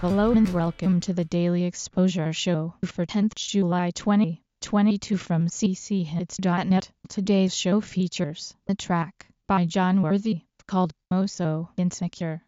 Hello and welcome to the Daily Exposure Show for 10th July 2022 from cchits.net. Today's show features the track by John Worthy called "Moso Insecure.